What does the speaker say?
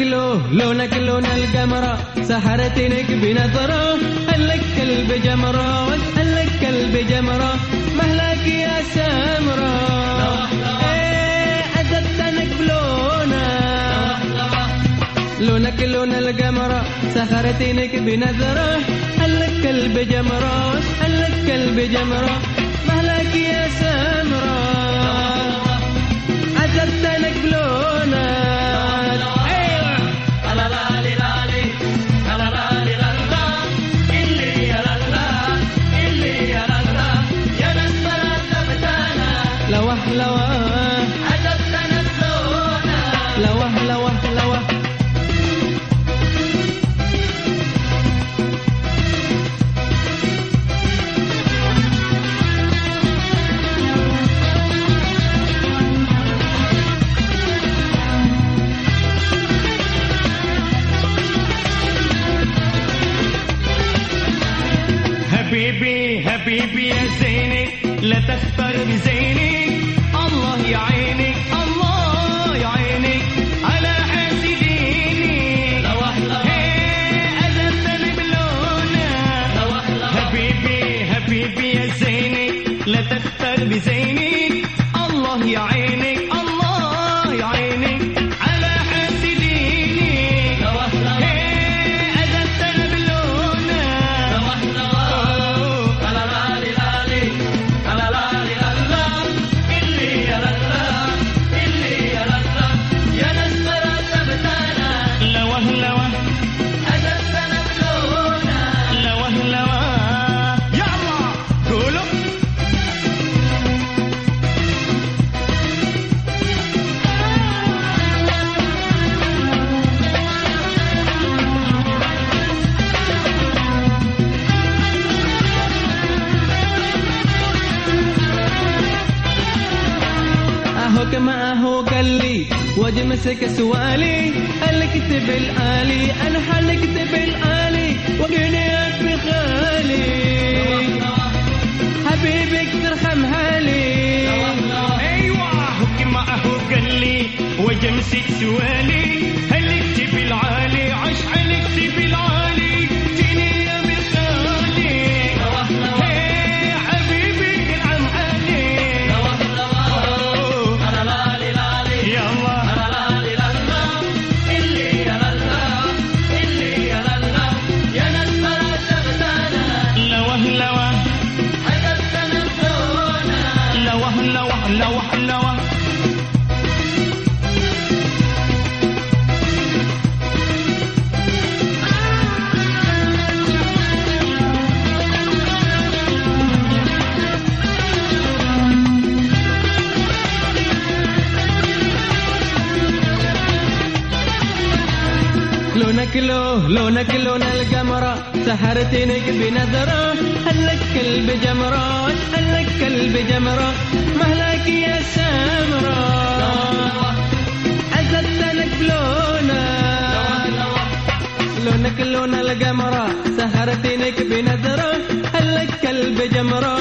لو لونك لون القمرة سحرتنك بنظرة. هلك قلب جمرة هلك قلب جمرة مهلك يا سمرة. إيه عجبتنك بلونك لونك لون القمرة سخرتنك بنظرة. هلك قلب جمرة هلك قلب جمرة مهلك يا سمرة. حبيبي حبيبي يا زيني لا تختار بزيني الله يعينك اهو كما اهو قال لي وجه مسك سؤالي قال اكتب الالي أنا حنكتب الالي وقنيت بخالي حبيبك ترحم حالي أيوه حكم اهو قال لي وجمسك سؤالي لونك لو لونك لون القمرة سحرتنك بنظرة هلك قلب جمرة هلك قلب جمرة مهلك يا سمرة. عزتنك بلونك لونك لون القمرة سهرتنك بنظرة هلك قلب جمرة.